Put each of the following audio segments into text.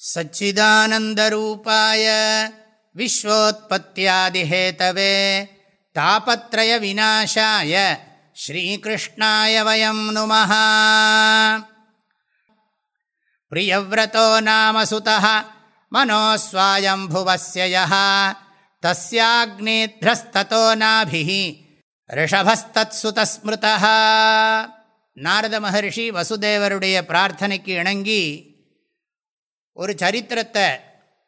सच्चिदानन्दरूपाय विश्वोत्पत्त्यादिहेतवे तापत्रयविनाशाय श्रीकृष्णाय वयं नुमः प्रियव्रतो नाम सुतः मनोस्वायम्भुवस्य यः तस्याग्नेध्रस्ततो नाभिः ரிஷபஸ்தத்சுதஸ்மிருதா நாரத மகர்ஷி வசுதேவருடைய பிரார்த்தனைக்கு இணங்கி ஒரு சரித்திரத்தை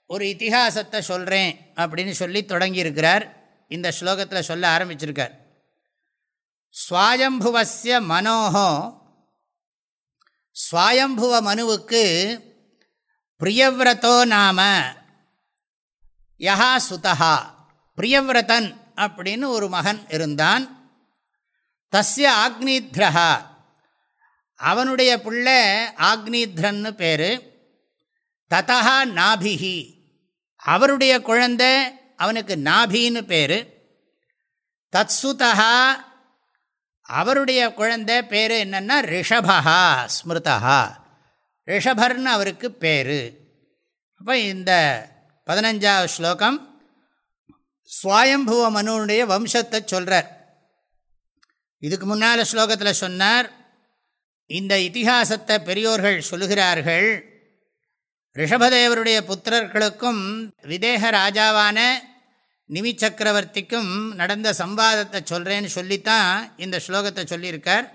ஒரு இத்திஹாசத்தை சொல்கிறேன் அப்படின்னு சொல்லி தொடங்கியிருக்கிறார். இந்த ஸ்லோகத்தில் சொல்ல ஆரம்பிச்சிருக்கார். சுவாயம்புவசிய மனோகோ சுவாயம்புவ மனுவுக்கு பிரியவ்ரதோ நாம யஹா சுதஹா பிரியவிரதன் அப்படின்னு ஒரு மகன் இருந்தான். தஸ்ய ஆக்னீத்ரஹா அவனுடைய பிள்ளை ஆக்னீத்ரன்னு பேர். ததா நாபிஹி. அவருடைய குழந்தை அவனுக்கு நாபின்னு பேர். தத்சுதா அவருடைய குழந்தை பேர் என்னென்னா ரிஷபஹா ஸ்மிருதா ரிஷபர்னு அவருக்கு பேர். அப்போ இந்த பதினஞ்சாவது ஸ்லோகம் சுவாயம்புவ மனுடைய வம்சத்தை சொல்கிறார் இதுக்கு முன்னால் ஸ்லோகத்தில் சொன்னார் இந்த இத்திஹாசத்தை பெரியோர்கள் சொல்லுகிறார்கள் ரிஷபதேவருடைய புத்திரர்களுக்கும் விதேக ராஜாவான நிமி சக்கரவர்த்திக்கும் நடந்த சம்பாதத்தை சொல்கிறேன்னு சொல்லித்தான் இந்த ஸ்லோகத்தை சொல்லியிருக்கார்.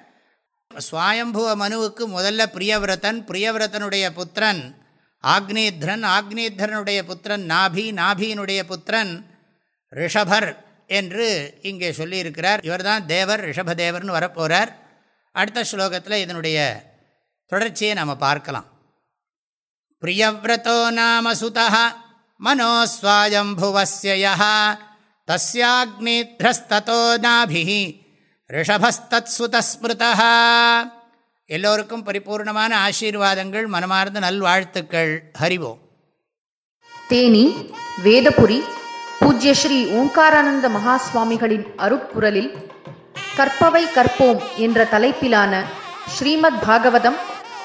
சுவாயம்புவ மனுவுக்கு முதல்ல பிரியவிரதன் பிரியவிரதனுடைய புத்திரன் ஆக்னேத்ரன் ஆக்னேத்ரனுடைய புத்திரன் நாபி நாபியினுடைய புத்திரன் ரிஷபர் என்று இங்கே சொல்லியிருக்கிறார். இவர்தான் தேவர் ரிஷபதேவர்னு வரப்போகிறார் அடுத்த ஸ்லோகத்தில் இதனுடைய தொடர்ச்சியை நம்ம பார்க்கலாம். பிரியவிரதோ நாம சுத மனோஸ்வாயம்புவசிய தஸ்யாக்னித்ரஸ்தோ நாபி ரிஷபஸ்தத் சுதஸ்மிருதா எல்லோருக்கும் பரிபூர்ணமான ஆசீர்வாதங்கள் மனமார்ந்த நல்வாழ்த்துக்கள். ஹரிவோம். தேனி வேதபுரி பூஜ்ய ஸ்ரீ ஓங்காரானந்த மகாஸ்வாமிகளின் அருப்புரலில் கற்பவை கற்போம் என்ற தலைப்பிலான ஸ்ரீமத் பாகவதம்